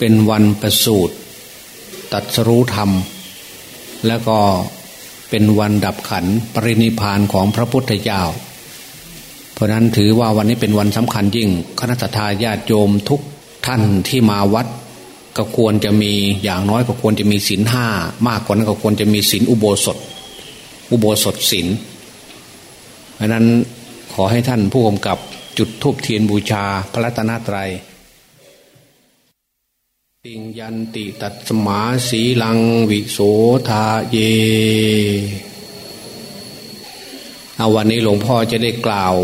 เป็นวันประสูติตัดสรู้ธรรม แล้วก็เป็นวันดับขันปรินิพานของพระพุทธเจ้า เพราะนั้นถือว่าวันนี้เป็นวันสำคัญยิ่ง คณะทาญาติโยมทุกท่านที่มาวัด ก็ควรจะมีอย่างน้อยก็ควรจะมีศีลห้ามากกว่านั้นก็ควรจะมีศีลอุโบสถ อุโบสถศีลเพราะนั้นขอให้ท่านผู้กำกับจุดทูบเทียนบูชาพระรัตนตรัย ติงยันติตัตสมาสีลังวิโสทาเยเอาวันนี้หลวงพ่อจะได้กล่าว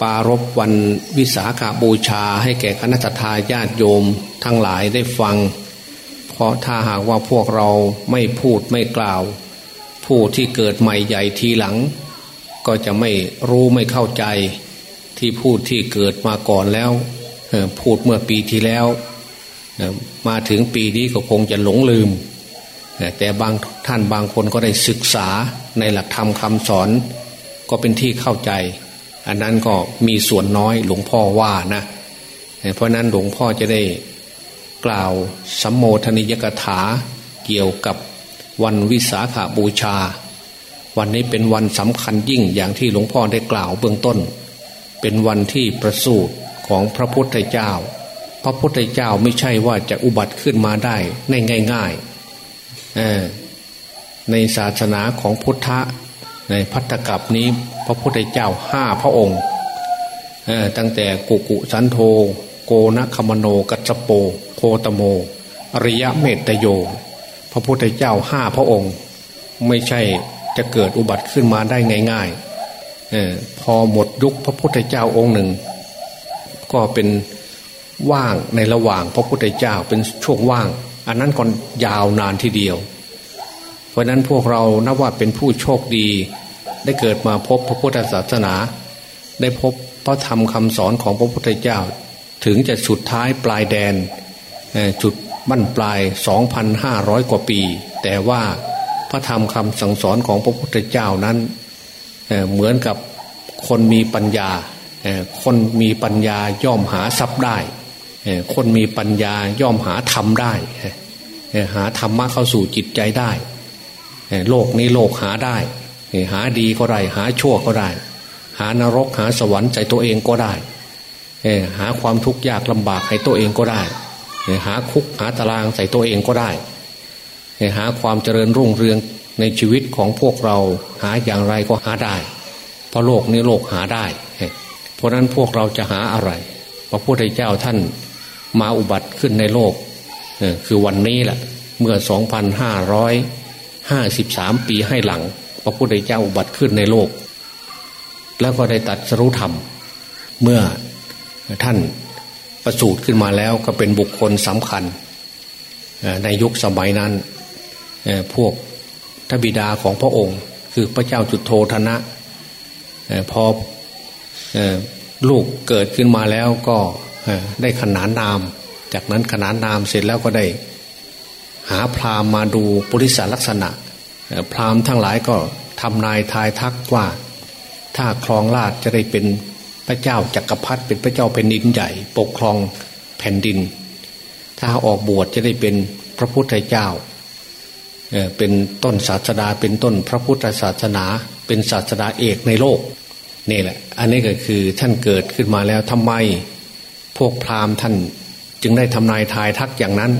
ปารบวันวิสาขาบูชาให้แก่คณะทาญาติโยมทั้งหลายได้ฟัง เพราะถ้าหากว่าพวกเราไม่พูดไม่กล่าว ผู้ที่เกิดใหม่ใหญ่ทีหลัง ก็จะไม่รู้ไม่เข้าใจที่พูดที่เกิดมาก่อนแล้ว พูดเมื่อปีที่แล้ว มาถึงปีนี้ก็คงจะหลงลืม แต่บางท่านบางคนก็ได้ศึกษาในหลักธรรมคำสอน ก็เป็นที่เข้าใจ อันนั้นก็มีส่วนน้อยหลวงพ่อว่านะ เพราะนั้นหลวงพ่อจะได้กล่าวสัมโมทนิยกถาเกี่ยวกับวันวิสาขาบูชา วันนี้เป็นวันสำคัญยิ่งอย่างที่หลวงพ่อได้กล่าวเบื้องต้น เป็นวันที่ประสูติ ของพระพุทธเจ้า พระพุทธเจ้าไม่ใช่ว่าจะอุบัติขึ้นมาได้ในง่ายๆในศาสนาของพุทธะในพัทธกับนี้พระพุทธเจ้าห้าพระองค์ตั้งแต่กุกุสันโธโกนคมโนกัจโป โคตโม อริยะเมตโย พระพุทธเจ้าห้าพระองค์ ไม่ใช่จะเกิดอุบัติขึ้นมาได้ง่ายๆพอหมดยุคพระพุทธเจ้าองค์หนึ่ง ก็เป็นว่างในระหว่างพระพุทธเจ้าเป็นช่วงว่าง อันนั้นก่อนยาวนานทีเดียว เพราะนั้นพวกเรานับว่าเป็นผู้โชคดี ได้เกิดมาพบพระพุทธศาสนา ได้พบพระธรรมคำสอนของพระพุทธเจ้า ถึงจะสุดท้ายปลายแดนจุดบั้นปลาย 2,500 กว่าปี แต่ว่าพระธรรมคำสั่งสอนของพระพุทธเจ้านั้นเหมือนกับคนมีปัญญา คนมีปัญญาย่อมหาทรัพย์ได้ คนมีปัญญาย่อมหาธรรมได้ หาธรรมะเข้าสู่จิตใจได้ โลกนี้โลกหาได้ หาดีก็ได้ หาชั่วก็ได้ หานรกหาสวรรค์ใจตัวเองก็ได้ หาความทุกข์ยากลำบากให้ตัวเองก็ได้ หาคุกหาตารางใส่ตัวเองก็ได้ หาความเจริญรุ่งเรืองในชีวิตของพวกเราหาอย่างไรก็หาได้ เพราะโลกนี้โลกหาได้ เพราะนั้นพวกเราจะหาอะไร พระพุทธเจ้าท่านมาอุบัติขึ้นในโลก คือวันนี้แหละเมื่อ 2,553 ปีให้หลัง พระพุทธเจ้าอุบัติขึ้นในโลก แล้วก็ได้ตัดสรุธรรม เมื่อท่านประสูติขึ้นมาแล้วก็เป็นบุคคลสำคัญ ในยุคสมัยนั้นพวกทบิดาของพระองค์ คือพระเจ้าจุดโทธนะพอ ลูกเกิดขึ้นมาแล้วก็ได้ขนานนาม จากนั้นขนานนามเสร็จแล้วก็ได้ หาพราหมณ์มาดูปริศลักษณะ พราหมณ์ทั้งหลายก็ทำนายทายทักว่า ถ้าครองราชจะได้เป็นพระเจ้าจักรพรรดิเป็นพระเจ้าแผ่นดินใหญ่ ปกครองแผ่นดิน ถ้าออกบวชจะได้เป็นพระพุทธเจ้าเป็นต้นศาสดาเป็นต้นพระพุทธศาสนา เป็นศาสดาเอกในโลก นี่แหละ อันนี้ก็คือท่านเกิดขึ้นมาแล้วทำไม พวกพราหมณ์ท่านจึงได้ทำนายทายทักอย่างนั้น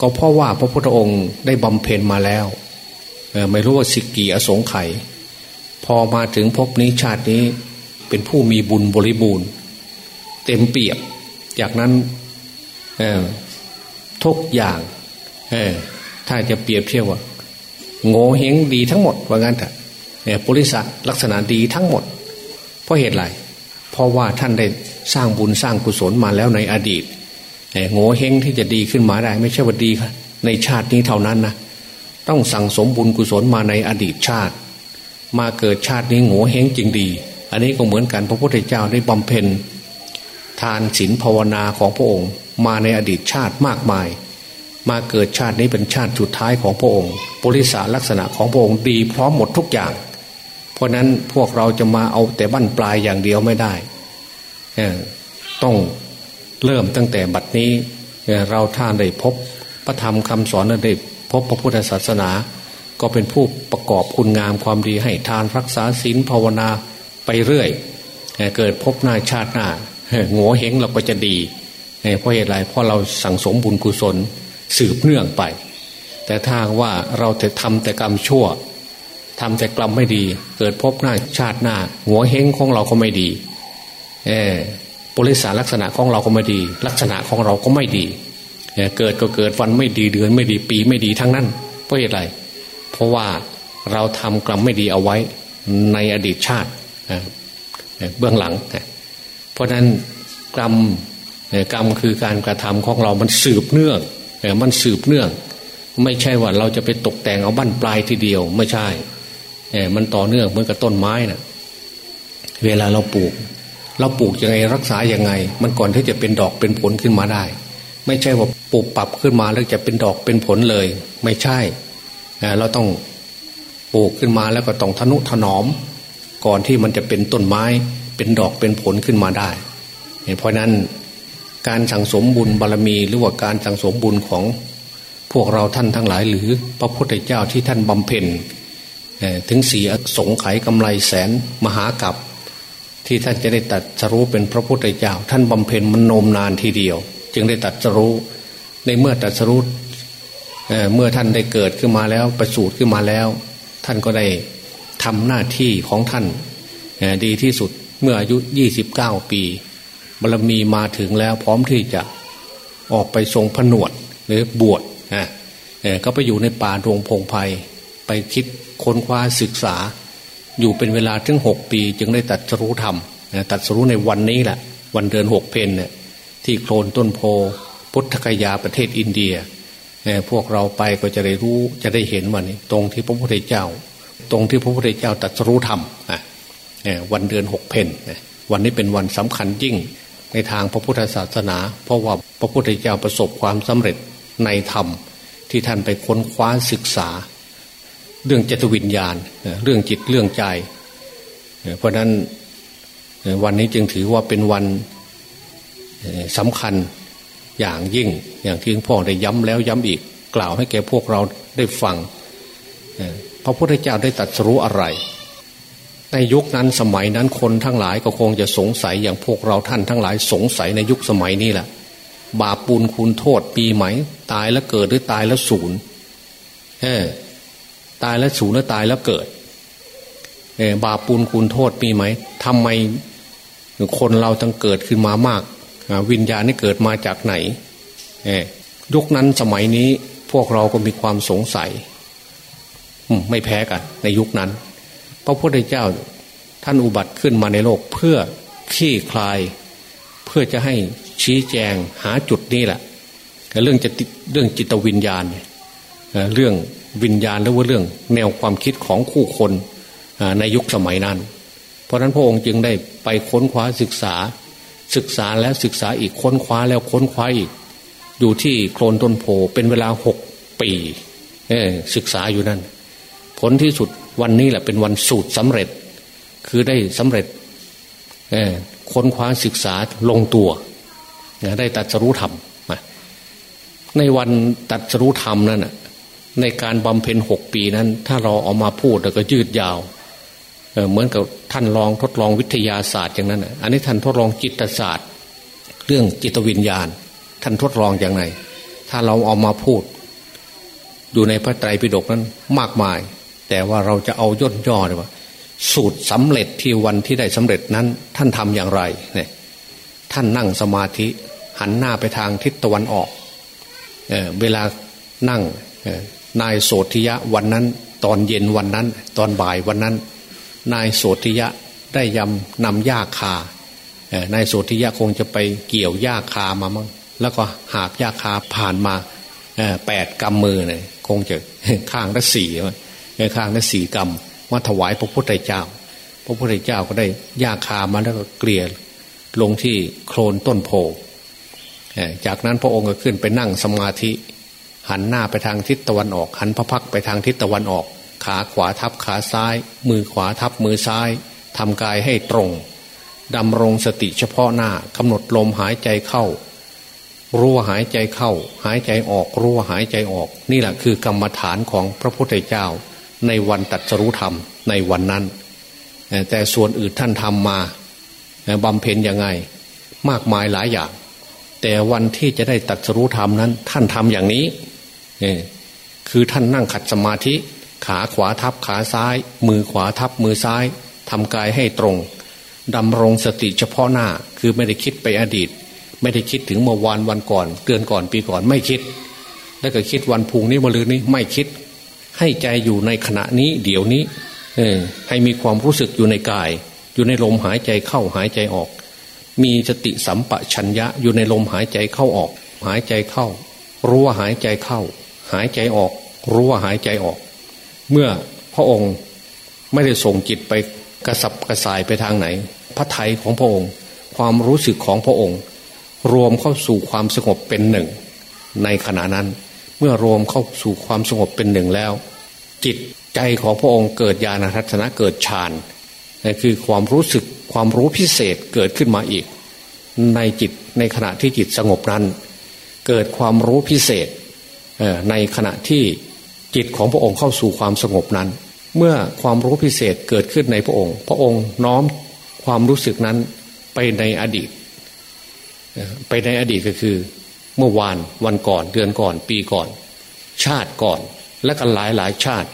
ก็เพราะว่าพระพุทธองค์ได้บำเพ็ญมาแล้วไม่รู้ว่าสิกกี่อสงไขยพอมาถึงพบนี้ชาตินี้เป็นผู้มีบุญบริบูรณ์ เต็มเปี่ยมจากนั้นทุกอย่างถ้าจะเปรียบเทียบว่าโง่เฮงดีทั้งหมดว่างั้นเถอะบริษัทลักษณะดีทั้งหมด เพราะเหตุไรเพราะว่าท่านได้สร้างบุญสร้างกุศลมาแล้วในอดีตโง่เฮงที่จะดีขึ้นมาได้ ไม่ใช่ว่าดีในชาตินี้เท่านั้นนะต้องสั่งสมบุญกุศลมาในอดีตชาติ มาเกิดชาตินี้โง่เฮงจริงดี อันนี้ก็เหมือนกันพระพุทธเจ้าได้บำเพ็ญ ทานศีลภาวนาของพระองค์ มาในอดีตชาติมากมาย มาเกิดชาตินี้เป็นชาติสุดท้ายของพระองค์บริษัทลักษณะของพระองค์ดีพร้อมหมดทุกอย่าง ราะนั้นพวกเราจะมาเอาแต่บั้นปลายอย่างเดียวไม่ได้ ต้องเริ่มตั้งแต่บัดนี้เราท่านได้พบพระธรรมคำสอนได้พบพระพุทธศาสนา ก็เป็นผู้ประกอบคุณงามความดีให้ทานรักษาศีลภาวนาไปเรื่อย เกิดพบหน้าชาติหน้าหัวเหงเราก็จะดีเพราะเหตุไรเพราะเราสั่งสมบุญกุศลสืบเนื่องไป แต่ถ้าว่าเราจะทำแต่กรรมชั่ว ทำแต่กรรมไม่ดี เกิดพบหน้าชาติหน้า หัวเฮงของเราก็ไม่ดีเออบริษัทลักษณะของเราก็ไม่ดี ลักษณะของเราก็ไม่ดีเเกิดก็เกิดวันไม่ดีเดือนไม่ดีปีไม่ดีทั้งนั้นเพราะเหตุไร เพราะว่าเราทำกรรมไม่ดีเอาไว้ในอดีตชาติเบื้องหลัง เพราะนั้นกรรมกรรมคือการกระทำของเรามันสืบเนื่องมันสืบเนื่อง ไม่ใช่ว่าเราจะไปตกแต่งเอาบั้นปลายทีเดียว ไม่ใช่ มันต่อเนื่องเหมือนกับต้นไม้นะ่ะ เวลาเราปลูก เราปลูกยังไงรักษายังไง มันก่อนที่จะเป็นดอกเป็นผลขึ้นมาได้ ไม่ใช่ว่าปลูกปรับขึ้นมาแล้วจะเป็นดอกเป็นผลเลย ไม่ใช่เราต้องปลูกขึ้นมาแล้วก็ต้องทนุถนอม ก่อนที่มันจะเป็นต้นไม้ เป็นดอกเป็นผลขึ้นมาได้ เพราะนั้นการสั่งสมบุญบารรมีหรือว่าการสั่งสมบุญของพวกเราท่านทั้งหลายหรือพระพุทธเจ้าที่ท่านบำเพ็ญ ถึงสีสงไขกำไรแสนมหากับที่ท่านจะได้ตัดสรู้เป็นพระพุทธเจ้า ท่านบำเพ็ญมันโนมนานทีเดียว จึงได้ตัดสรู้ในเมื่อตัดสรู้เมื่อท่านได้เกิดขึ้นมาแล้วประสูติขึ้นมาแล้ว ท่านก็ได้ทำหน้าที่ของท่านดีที่สุดเมื่ออายุยี่สิบเก้าปีบารมีมาถึงแล้วพร้อมที่จะออกไปทรงผนวดหรือบวชนะก็ไปอยู่ในป่าดวงพงไพไปคิด ค้นคว้าศึกษา อยู่เป็นเวลาถึงหกปี จึงได้ตัดสรู้ธรรมตัดสรู้ในวันนี้แหละ วันเดือนหกเพนเนี่ยที่โคลนต้นโพพุทธคยาประเทศอินเดียพวกเราไปก็จะได้รู้จะได้เห็นวันนี้ ตรงที่พระพุทธเจ้า ตรงที่พระพุทธเจ้าตัดสรู้ธรรมวันเดือนหกเพนวันนี้เป็นวันสำคัญยิ่งในทางพระพุทธศาสนา เพราะว่าพระพุทธเจ้าประสบความสำเร็จในธรรมที่ท่านไปค้นคว้าศึกษา เรื่องจตวิญญาณ เรื่องจิตเรื่องใจ เพราะนั้นวันนี้จึงถือว่าเป็นวันสำคัญอย่างยิ่ง อย่างที่พ่อได้ย้ำแล้วย้ำอีก กล่าวให้แก่พวกเราได้ฟังพระพุทธเจ้าได้ตัดสู้อะไร ในยุคนั้นสมัยนั้นคนทั้งหลายก็คงจะสงสัยอย่างพวกเราท่านทั้งหลายสงสัยในยุคสมัยนี้แหละบาปปุลคุณโทษปีไหม ตายแล้วเกิดหรือตายแล้วศูนย์เออ ตายแล้วศูนย์หรือตายแล้วเกิดเบาปปุลคุณโทษปีไหมทำไมคนเราต้องเกิดขึ้นมามาก วิญญาณนี่เกิดมาจากไหนยุคนั้นสมัยนี้พวกเราก็มีความสงสัยไม่แพ้กัน ในยุคนั้น พระพุทธเจ้าท่านอุบัติขึ้นมาในโลกเพื่อขี้คลาย เพื่อจะให้ชี้แจงหาจุดนี้แหละเรื่องจะเรื่องจิตวิญญาณเรื่อง วิญญาณหรือว่าเรื่อง แนวความคิดของคู่คนในยุคสมัยนั้น เพราะนั้นพระองค์จึงได้ไปค้นคว้าศึกษา ศึกษาแล้วศึกษาอีกค้นคว้าแล้วค้นคว้าอีก อยู่ที่โคลนต้นโพเป็นเวลาหกปีศึกษาอยู่นั่น ผลที่สุดวันนี้แหละเป็นวันสูตรสำเร็จ คือได้สำเร็จค้นคว้าศึกษาลงตัว ได้ตัดสรู้ธรรมในวันตัดสรู้ธรรมนั้น ในการบำเพ็ญหกปีนั้น ถ้าเราเอามาพูดแล้วก็ยืดยาวเหมือนกับท่านลองทดลองวิทยาศาสตร์อย่างนั้นอันนี้ท่านทดลองจิตศาสตร์ เรื่องจิตวิญญาณ ท่านทดลองอย่างไรถ้าเราเอามาพูด อยู่ในพระไตรปิฎกนั้นมากมาย แต่ว่าเราจะเอาย่นย่อเลยว่า สูตรสำเร็จที่วันที่ได้สำเร็จนั้น ท่านทำอย่างไรเนี่ยท่านนั่งสมาธิหันหน้าไปทางทิศตะวันออกเอเวลานั่ง นายโสธิยะวันนั้น ตอนเย็นวันนั้น ตอนบ่ายวันนั้น นายโสธิยะได้ยำนำหญ้าคานายโสธิยะคงจะไปเกี่ยวหญ้าคามามั้งแล้วก็หาบหญ้าคาผ่านมาแปดกำมือเนี่ยคงจะข้างละสี่ข้างนั้นสี่กรรมาถวายพระพุทธเจ้า พระพุทธเจ้าก็ได้ยาคามาแล้วก็เกลี่ยลงที่โคลนต้นโพจากนั้นพระองค์ก็ขึ้นไปนั่งสมาธิ หันหน้าไปทางทิศตะวันออก หันพระพักไปทางทิศตะวันออก ขาขวาทับขาซ้าย มือขวาทับมือซ้ายทำกายให้ตรงดำรงสติเฉพาะหน้ากำหนดลมหายใจเข้า รู้ว่าหายใจเข้า หายใจออก รู้ว่าหายใจออก นี่แหละคือกรรมฐานของพระพุทธเจ้า ในวันตัดสรุธรรมในวันนั้น แต่ส่วนอื่นท่านทำมาบำเพ็ญยังไง มากมายหลายอย่าง แต่วันที่จะได้ตัดสรุธรรมนั้น ท่านทำอย่างนี้ คือท่านนั่งขัดสมาธิ ขาขวาทับขาซ้าย มือขวาทับมือซ้ายทำกายให้ตรงดำรงสติเฉพาะหน้าคือไม่ได้คิดไปอดีต ไม่ได้คิดถึงเมื่อวานวันก่อนเดือนก่อนปีก่อนไม่คิด แล้วก็คิดวันพุ่งนี้มะรืนนี้ไม่คิด ให้ใจอยู่ในขณะนี้เดี๋ยวนี้เออให้มีความรู้สึกอยู่ในกาย อยู่ในลมหายใจเข้าหายใจออก มีสติสัมปชัญญะอยู่ในลมหายใจเข้าออก หายใจเข้า รู้ว่าหายใจเข้า หายใจออก รู้ว่าหายใจออก เมื่อพระองค์ไม่ได้ส่งจิตไปกระสับกระส่ายไปทางไหน พระไทยของพระองค์ ความรู้สึกของพระองค์ รวมเข้าสู่ความสงบเป็นหนึ่ง ในขณะนั้น เมื่อรวมเข้าสู่ความสงบเป็นหนึ่งแล้ว จิตใจของพระองค์เกิดญาณทัศนะเกิดฌานนั่นคือความรู้สึกความรู้พิเศษเกิดขึ้นมาอีก ในจิตในขณะที่จิตสงบนั้น เกิดความรู้พิเศษ ในขณะที่จิตของพระองค์เข้าสู่ความสงบนั้น เมื่อความรู้พิเศษเกิดขึ้นในพระองค์ พระองค์น้อมความรู้สึกนั้นไปในอดีต ไปในอดีตก็คือ เมื่อวานวันก่อนเดือนก่อน ปีก่อน ชาติก่อนและกันหลายหลายชาติ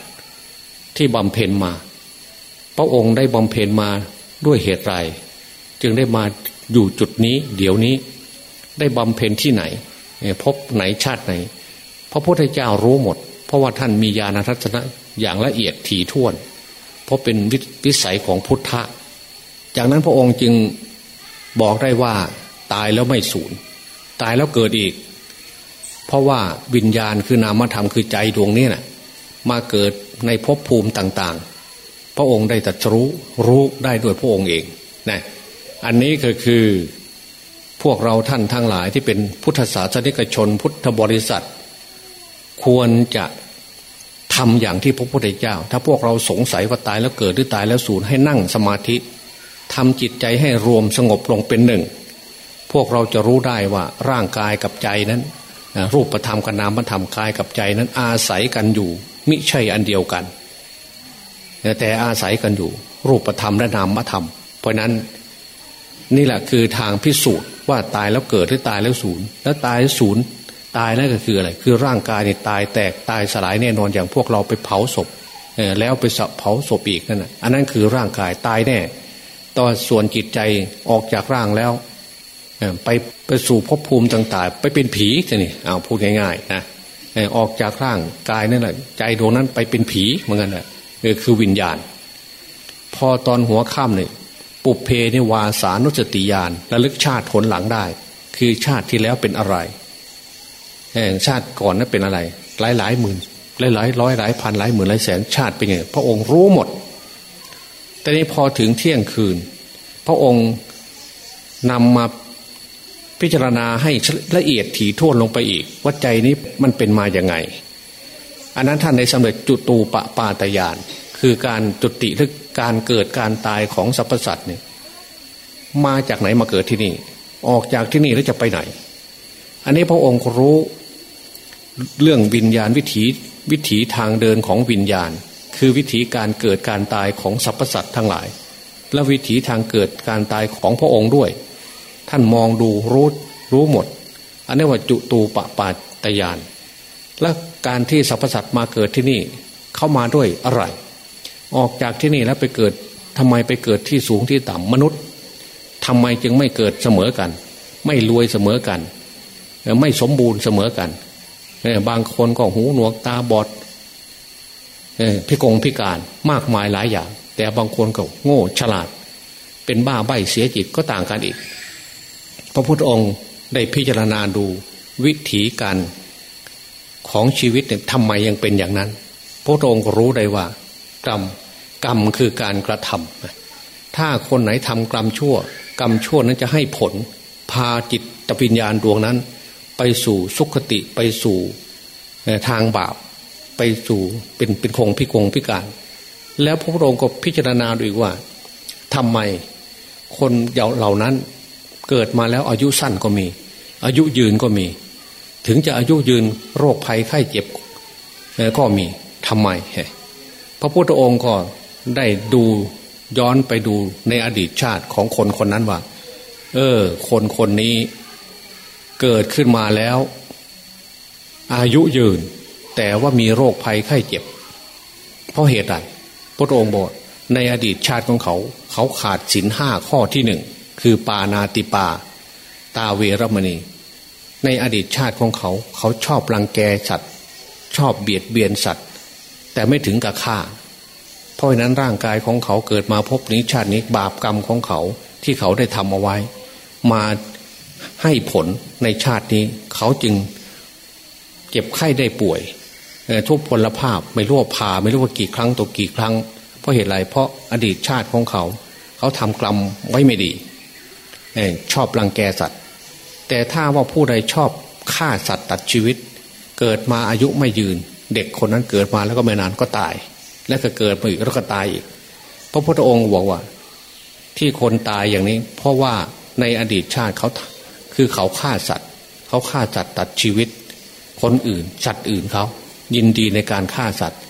ที่บำเพ็ญมา พระองค์ได้บำเพ็ญมาด้วยเหตุไรจึงได้มาอยู่จุดนี้ เดี๋ยวนี้ ได้บำเพ็ญที่ไหนพบไหนชาติไหน พระพุทธเจ้ารู้หมด เพราะว่าท่านมีญาณทัศนะอย่างละเอียดถี่ถ้วน เพราะเป็นวิสัยของพุทธะ จากนั้นพระองค์จึงบอกได้ว่าตายแล้วไม่สูญตายแล้วเกิดอีก เพราะว่าวิญญาณคือนามธรรมคือใจดวงนี้นะ่ะมาเกิดในภพภูมิต่าง ๆ พระองค์ได้ตรัสรู้รู้ได้ด้วยพระองค์เองนะอันนี้ก็คือพวกเราท่านทั้งหลายที่เป็นพุทธศาสนิกชนพุทธบริษัท ควรจะทำอย่างที่พระพุทธเจ้า ถ้าพวกเราสงสัยว่าตายแล้วเกิดหรือตายแล้วสูญให้นั่งสมาธิทำจิตใจให้รวมสงบลงเป็นหนึ่ง พวกเราจะรู้ได้ว่าร่างกายกับใจนั้นรูปธรรมกับนามธรรมกายกับใจนั้นอาศัยกันอยู่ มิใช่อันเดียวกันแต่อาศัยกันอยู่ รูปธรรมและนามธรรม เพราะนั้นนี่แหละคือทางพิสูจน์ว่าตายแล้วเกิดหรือตายแล้วสูญแล้วตายสูญ ตายนั่นก็คืออะไร คือร่างกายเนี่ยตายแตกตายสลายแน่นอนอย่างพวกเราไปเผาศพแล้วไปเผาศพอีกนั่นนะอันนั้นคือร่างกายตายแน่ตอนส่วนจิตใจออกจากร่างแล้วไปไปสู่ภพภูมิต่างๆ ไปเป็นผีนี่เอาพูดง่ายๆนะออกจากร่างกายนั่นแหละใจดวงนั้นไปเป็นผีเหมือนกันแหละคือวิญญาณ พอตอนหัวค่ำเนี่ยปุเพนิวาสานุสติยานระลึกชาติผลหลังได้ คือชาติที่แล้วเป็นอะไร ชาติก่อนนั้นเป็นอะไร หลายหลายหมื่นหลายหลายร้อยหลายพันหลายหมื่นหลายแสนชาติเป็นไงพระองค์รู้หมด แต่นี้พอถึงเที่ยงคืน พระองค์นำมาพิจารณาให้ละเอียดถี่ถ้วนลงไปอีก ว่าใจนี้มันเป็นมาอย่างไง อันนั้นท่านได้สำเร็จจุตูปปาตยาน คือการจุติหรือการเกิดการตายของสรรพสัตว์เนี่ยมาจากไหนมาเกิดที่นี่ ออกจากที่นี่แล้วจะไปไหน อันนี้พระองค์รู้ เรื่องวิญญาณวิถีวิถีทางเดินของวิญญาณ คือวิถีการเกิดการตายของสรรพสัตว์ทั้งหลาย และวิถีทางเกิดการตายของพระองค์ด้วย ท่านมองดูรู้รู้หมด อันนี้ว่าจุตูปปาตยาน และการที่สรรพสัตว์มาเกิดที่นี่เข้ามาด้วยอะไร ออกจากที่นี่แล้วไปเกิดทำไมไปเกิดที่สูงที่ต่ำมนุษย์ทำไมจึงไม่เกิดเสมอกัน ไม่รวยเสมอกัน ไม่สมบูรณ์เสมอกัน บางคนก็หูหนวกตาบอดพิกงพิการมากมายหลายอย่าง แต่บางคนก็โง่ฉลาด เป็นบ้าใบเสียจิตก็ต่างกันอีก พระพุทธองค์ได้พิจารณาดูวิถีการของชีวิตเนี่ยทำไมยังเป็นอย่างนั้น พระองค์รู้ได้ว่า กรรมกรรมคือการกระทำถ้าคนไหนทำกรรมชั่ว กรรมชั่วนั้นจะให้ผล พาจิตตวิญญาณดวงนั้น ไปสู่สุขติไปสู่ทางบาป ไปสู่เป็นเป็นคงพิกงพิการ แล้วพระพุทธองค์ก็พิจารณาดูว่าทำไมคนเหล่านั้นเกิดมาแล้วอายุสั้นก็มี อายุยืนก็มี ถึงจะอายุยืนโรคภัยไข้เจ็บก็มีทำไมพระพุทธองค์ก็ได้ดูย้อนไปดูในอดีตชาติของคนคนนั้นว่า เออ คนคนนี้ เกิดขึ้นมาแล้ว อายุยืน แต่ว่ามีโรคภัยไข้เจ็บ เพราะเหตุใดพระองค์บอกในอดีตชาติของเขา เขาขาดศีลห้าข้อที่หนึ่งคือปานาติปา ตาเวรมณี ในอดีตชาติของเขา เขาชอบรังแกสัตว์ ชอบเบียดเบียนสัตว์ แต่ไม่ถึงกับฆ่า เพราะนั้นร่างกายของเขาเกิดมาพบนี้ชาตินี้บาปกรรมของเขาที่เขาได้ทำเอาไว้ มา ให้ผลในชาตินี้ เขาจึงเจ็บไข้ได้ป่วยทุกพลภาพไม่รู้ว่าผ่าไม่รู้ว่ากี่ครั้งตัวกี่ครั้ง เพราะเหตุไรเพราะอดีตชาติของเขา เขาทำกรรมไว้ไม่ดีชอบรังแกสัตว์ แต่ถ้าว่าผู้ใดชอบฆ่าสัตว์ตัดชีวิต เกิดมาอายุไม่ยืน เด็กคนนั้นเกิดมาแล้วก็ไม่นานก็ตาย แล้วก็เกิดมาอีกแล้วก็ตายอีกพระพุทธองค์บอกว่า ที่คนตายอย่างนี้ เพราะว่าในอดีตชาติเขา คือเขาฆ่าสัตว์ เขาฆ่าสัตว์ตัดชีวิต คนอื่นสัตว์อื่นเขายินดีในการฆ่าสัตว์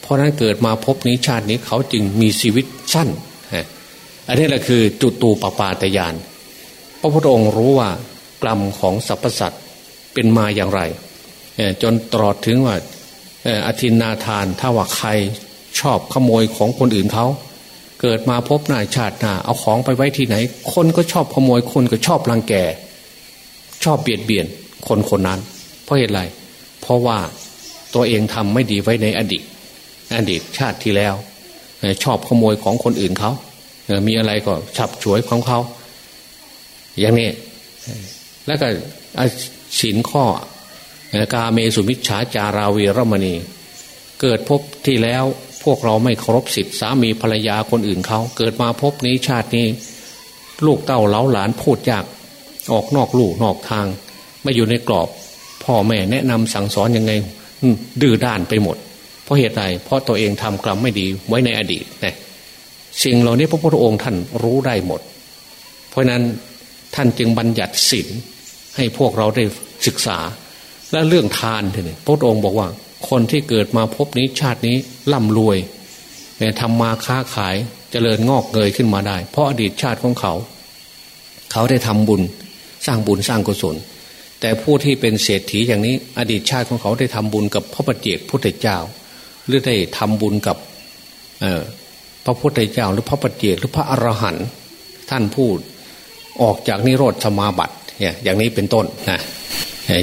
เพราะนั้นเกิดมาพบนี้ชาตินี้เขาจึงมีชีวิตสั้นอันนี้แหละคือจุตูปปาตยาน พระพุทธองค์รู้ว่ากรรมของสรรพสัตว์เป็นมาอย่างไรจนตรอดถึงว่าอธินนาทานถ้าว่าใครชอบขโมยของคนอื่นเขาเกิดมาพบหน้าชาติหน้าเอาของไปไว้ที่ไหน คนก็ชอบขโมยคนก็ชอบรังแก ชอบเบียดเบียนคนคนนั้น เพราะเหตุไร เพราะว่าตัวเองทำไม่ดีไว้ในอดีต อดีตชาติที่แล้ว ชอบขโมยของคนอื่นเขามีอะไรก็ฉับฉวยของเขา อย่างนี้ แล้วก็สินข้อกาเมสุมิชฉาจาราวีรมณี เกิดพบที่แล้วพวกเราไม่เคารพสิทธิสามีภรรยาคนอื่นเขา เกิดมาพบนี้ชาตินี้ ลูกเต้าเล้าหลานพูดยาก ออกนอกลู่นอกทาง ไม่อยู่ในกรอบ พ่อแม่แนะนำสั่งสอนยังไงดื้อด้านไปหมด เพราะเหตุใดเพราะตัวเองทำกรรมไม่ดีไว้ในอดีตนะสิ่งเหล่านี้พระพุทธองค์ท่านรู้ได้หมด เพราะนั้นท่านจึงบัญญัติศีลให้พวกเราได้ศึกษา และเรื่องทานเนี่ยพระองค์บอกว่า คนที่เกิดมาพบนี้ชาตินี้ร่ำรวยทำมาค้าขายจเจริญงอกเงยขึ้นมาได้ เพราะอดีตชาติของเขา เขาได้ทำบุญ สร้างบุญสร้างกุศล แต่ผู้ที่เป็นเศรษฐีอย่างนี้ อดีตชาติของเขาได้ทำบุญกับพระปฏิเจกพุทธเจ้า หรือได้ทำบุญกับพระพุทธเจ้า หรือพระปฏิเจกหรือพระอรหันต์ท่านพูดออกจากนิโรธสมาบัติเนี่ยอย่างนี้เป็นต้นนะ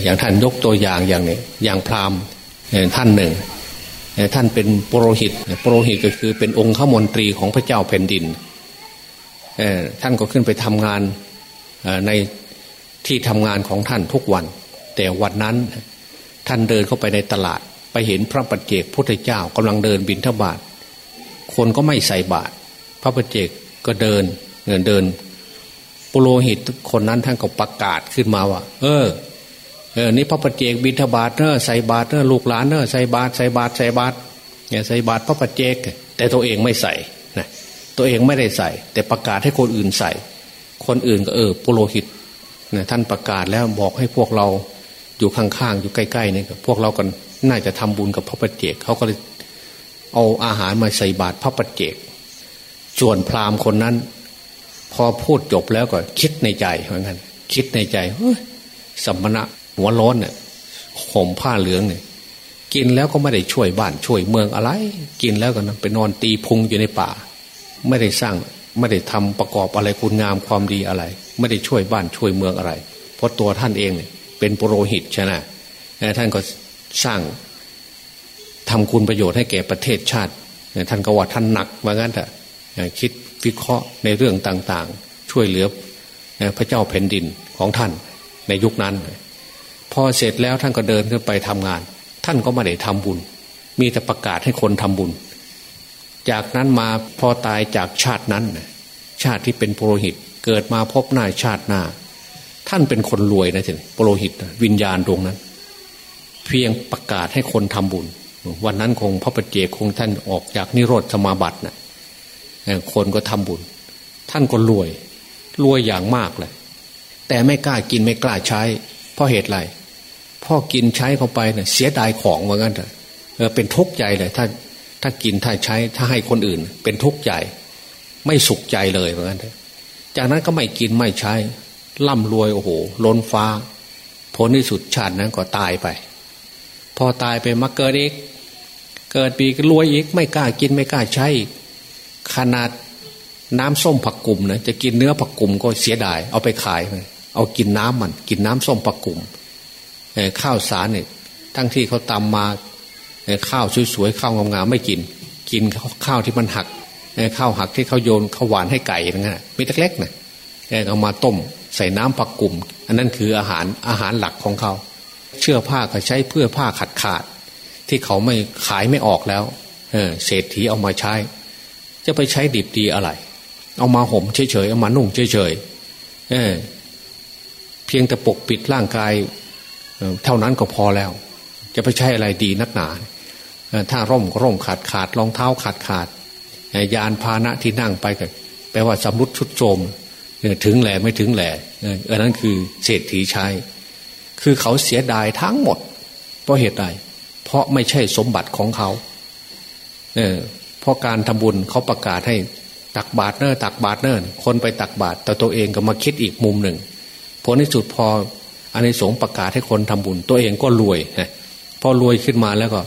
อย่างท่านยกตัวอย่างอย่างนี้อย่างพราหมณ์ท่านหนึ่งท่านเป็นปรหิตปรหิตก็คือเป็นองค์ขมนตรีของพระเจ้าแผ่นดินท่านก็ขึ้นไปทำงานใน ที่ทำงานของท่านทุกวัน แต่วันนั้นท่านเดินเข้าไปในตลาด ไปเห็นพระปัจเจกพุทธเจ้ากำลังเดินบินทบาทคนก็ไม่ใส่บาตรพระปัจเจกก็เดินเดินเดินปุโรหิตคนนั้นท่านก็ประกาศขึ้นมาว่า เออเออนี่พระปฏิเจกบิณฑบาตเนอใส่บาตรเนอลูกหลานเนอใส่บาตรใส่บาตรใส่บาตรเนี่ยใส่บาตรพระปฏิเจก แต่ตัวเองไม่ใส่นะตัวเองไม่ได้ใส่ แต่ประกาศให้คนอื่นใส่ คนอื่นก็เออปุโรหิต ท่านประกาศแล้วบอกให้พวกเราอยู่ข้างๆอยู่ใกล้ๆนี่พวกเรากันน่าจะทำบุญกับพระปฏิเจกเขาก็เลยเอาอาหารมาใส่บาตรพระปฏิเจก ส่วนพราหมณ์คนนั้น พอพูดจบแล้วก็คิดในใจเหมือนกันคิดในใจเฮ้ยสมณะหัวร้อนเนี่ยห่มผ้าเหลืองเนี่ยกินแล้วก็ไม่ได้ช่วยบ้านช่วยเมืองอะไร กินแล้วก็ไปนอนตีพุงอยู่ในป่า ไม่ได้สร้าง ไม่ได้ทำประกอบอะไรคุณงามความดีอะไร ไม่ได้ช่วยบ้านช่วยเมืองอะไร เพราะตัวท่านเองเนี่ยเป็นปรหิตใช่ไหมท่านก็สร้างทำคุณประโยชน์ให้แก่ประเทศชาติ ท่านก็ว่าท่านหนักว่างั้นแต่คิดวิเคราะห์ในเรื่องต่างๆ ช่วยเหลือพระเจ้าแผ่นดินของท่านในยุคนั้น พอเสร็จแล้วท่านก็เดินขึ้นไปทำงาน ท่านก็ไม่ได้ทำบุญ มีแต่ประกาศให้คนทำบุญ จากนั้นมาพอตายจากชาตินั้น ชาติที่เป็นโปรหิตเกิดมาพบหน้าชาติหน้า ท่านเป็นคนรวยนะทีนโปรหิตวิญญาณดวงนั้น เพียงประกาศให้คนทำบุญ วันนั้นคงพระปเจกคงท่านออกจากนิโรธสมาบัตินะคนก็ทำบุญ ท่านก็รวย รวยอย่างมากเลย แต่ไม่กล้ากินไม่กล้าใช้ เพราะเหตุไรพ่อกินใช้เข้าไปเนี่ยเสียดายของเหมือนกันเถอะเป็นทุกข์ใจเลยถ้า ถ้ากินถ้าใช้ถ้าให้คนอื่น เป็นทุกข์ใจ ไม่สุขใจเลยเหมือนกันเถอะจากนั้นก็ไม่กินไม่ใช้ร่ำรวยโอ้โห ล้นฟ้า ผลที่สุดชาตินั้นก็ตายไป พอตายไปมาเกิดอีก เกิดปีก็รวยอีก ไม่กล้ากินไม่กล้าใช้ขนาดน้ำส้มผักกลุ่มนะจะกินเนื้อผักกลุ่มก็เสียดาย เอาไปขาย เอากินน้ำมัน กินน้ำส้มผักกลุ่มข้าวสารเนี่ยทั้งที่เขาตำมา ข้าวสวยๆข้าวงามๆไม่กิน กินข้าวที่มันหักข้าวหักที่เขาโยนข้าวหวานให้ไก่นั่นแหละม่เล็กๆนะเอามาต้มใส่น้ำผักกลุ่ม อันนั้นคืออาหารอาหารหลักของเขา เชื่อผ้าก็ใช้เพื่อผ้าขาดขาด ที่เขาไม่ขายไม่ออกแล้วเออเศรษฐีเอามาใช้ จะไปใช้ดิบดีอะไร เอามาห่มเฉยๆเอามานุ่งเฉยๆเออเพียงแต่ปกปิดร่างกายเท่านั้นก็พอแล้ว จะไปใช้อะไรดีนักหนา ถ้าร่มก็ร่มขาดขาดรองเท้าขาดขาดยานพาหนะที่นั่งไปก็แปลว่าสำรุดชุดโจมถึงแหล่ไม่ถึงแหล่อันนั้นคือเศรษฐีชายคือเขาเสียดายทั้งหมด เพราะเหตุใดเพราะไม่ใช่สมบัติของเขาเออเพราะการทำบุญเขาประกาศให้ตักบาตรเนอตักบาตรเนอคนไปตักบาตรแต่ตัวเองก็มาคิดอีกมุมหนึ่งผลที่สุดพออันในสงประกาศให้คนทำบุญ ตัวเองก็รวยพอรวยขึ้นมาแล้วก็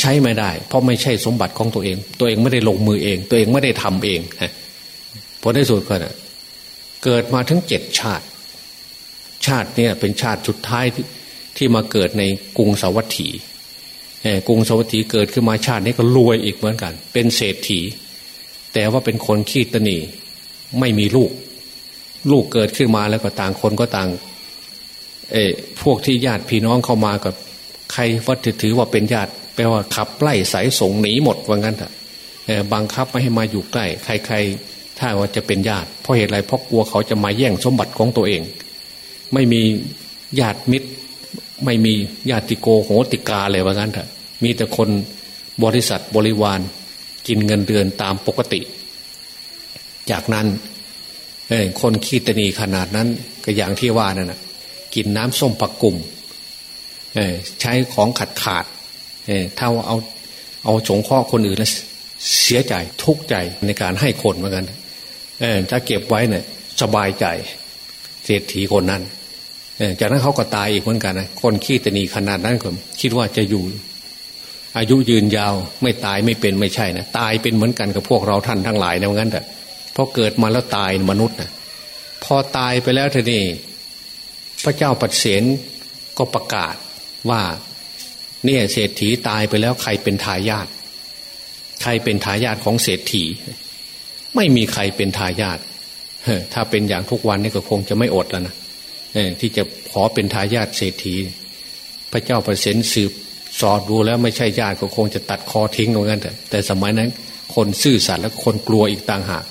ใช้ไม่ได้ เพราะไม่ใช่สมบัติของตัวเอง ตัวเองไม่ได้ลงมือเอง ตัวเองไม่ได้ทำเองผลที่สุดก็นะเกิดมาทั้งเจ็ดชาติ ชาติเนี่ยเป็นชาติสุดท้ายที่ที่มาเกิดในกรุงสาวัตถีกรุงสาวัตถีเกิดขึ้นมาชาตินี้ก็รวยอีกเหมือนกัน เป็นเศรษฐี แต่ว่าเป็นคนขี้ตนีไม่มีลูก ลูกเกิดขึ้นมาแล้วก็ต่างคนก็ต่าง เอพวกที่ญาติพี่น้องเข้ามากับใครวัดถือว่าเป็นญาติ แปลว่าขับไล่สายสงหนีหมดว่างั้นเถอะบังคับไม่ให้มาอยู่ใกล้ ใคร ๆ ถ้าว่าจะเป็นญาติเพราะเหตุไรเพราะกลัวเขาจะมาแย่งสมบัติของตัวเอง ไม่มีญาติมิตร ไม่มีญาติโกโหติกาเลยว่างั้นเถอะมีแต่คนบริษัทบริวาร กินเงินเดือนตามปกติ จากนั้นคนขี้ตนีขนาดนั้นก็อย่างที่ว่านั่นนะกินน้ำส้มปักกลุ่มใช้ของขัดขาด ถ้าเอาเอาสงข้อคนอื่นแล้วเสียใจทุกข์ใจในการให้คนเหมือนกันถ้าเก็บไว้เนี่ยสบายใจเศรษฐีคนนั้นจากนั้นเขาก็ตายอีกเหมือนกันนะคนขี้ตนีขนาดนั้นก็คิดว่าจะอยู่ อายุยืนยาวไม่ตายไม่เป็นไม่ใช่นะตายเป็นเหมือนกันกับพวกเราท่านทั้งหลายนะงั้นแต่พอเกิดมาแล้วตายมนุษย์นะพอตายไปแล้วทีนี้พระเจ้าปัดเสนก็ประกาศว่า เนี่ยเศรษฐีตายไปแล้วใครเป็นทายาทใครเป็นทายาทของเศรษฐี ไม่มีใครเป็นทายาทถ้าเป็นอย่างทุกวันนี้ก็คงจะไม่อดแล้วนะที่จะขอเป็นทายาทเศรษฐี พระเจ้าประสิทธิ์สืบสอดดูแล้วไม่ใช่ญาติก็คงจะตัดคอทิ้งเหมือนกันแต่แต่สมัยนั้น คนซื่อสัตย์และคนกลัวอีกต่างหาก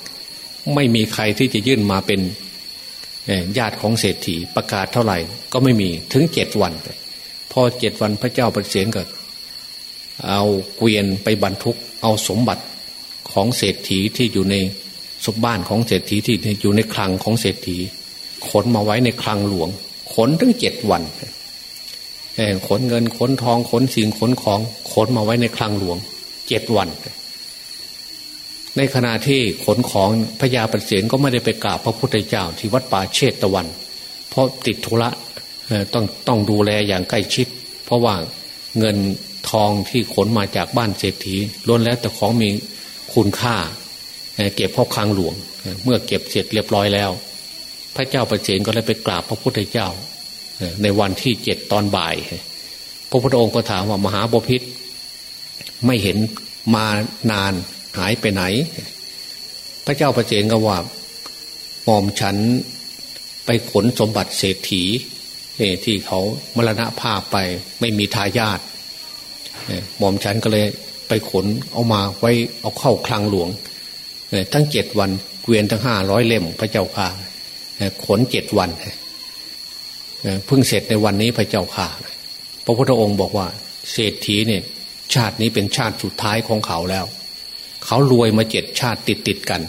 ไม่มีใครที่จะยื่นมาเป็นญาติของเศรษฐีประกาศเท่าไหร่ ก็ไม่มีถึงเจ็ดวัน พอเจ็ดวันพระเจ้าประสิทธิ์ก็เอาเกวียนไปบรรทุก เอาสมบัติของเศรษฐีที่อยู่ในสมบ้านของเศรษฐีที่อยู่ในคลังของเศรษฐี ขนมาไว้ในคลังหลวง ขนถึงเจ็ดวันขนเงินขนทองขนสิ่งขนของขนมาไว้ในคลังหลวงเจ็ดวัน ในขณะที่ขนของพญาปเสนก็ไม่ได้ไปกราบพระพุทธเจ้าที่วัดป่าเชตตะวัน เพราะติดธุระ ต้องต้องดูแลอย่างใกล้ชิด เพราะว่าเงินทองที่ขนมาจากบ้านเศรษฐีล้วนแล้วแต่ของมีคุณค่า เก็บพ่อคลังหลวง เมื่อเก็บเสร็จเรียบร้อยแล้ว พระเจ้าประเจนก็เลยไปกราบพระพุทธเจ้า ในวันที่เจ็ดตอนบ่าย พระพุทธองค์ก็ถามว่ามหาบพิษไม่เห็นมานานหายไปไหน พระเจ้าประเจนก็ว่าหม่อมฉันไปขนสมบัติเศรษฐี ที่เขามรณะภาพไปไม่มีทายาทหม่อมฉันก็เลยไปขนเอามาไว้เอาเข้าคลังหลวงทั้งเจ็ดวันเกวียนทั้งห้าร้อยเล่มพระเจ้าค่ะขนเจ็ดวันเพิ่งเสร็จในวันนี้พระเจ้าค่ะ พระพุทธองค์บอกว่า เศรษฐีเนี่ย ชาตินี้เป็นชาติสุดท้ายของเขาแล้ว เขารวยมาเจ็ดชาติติดติดกัน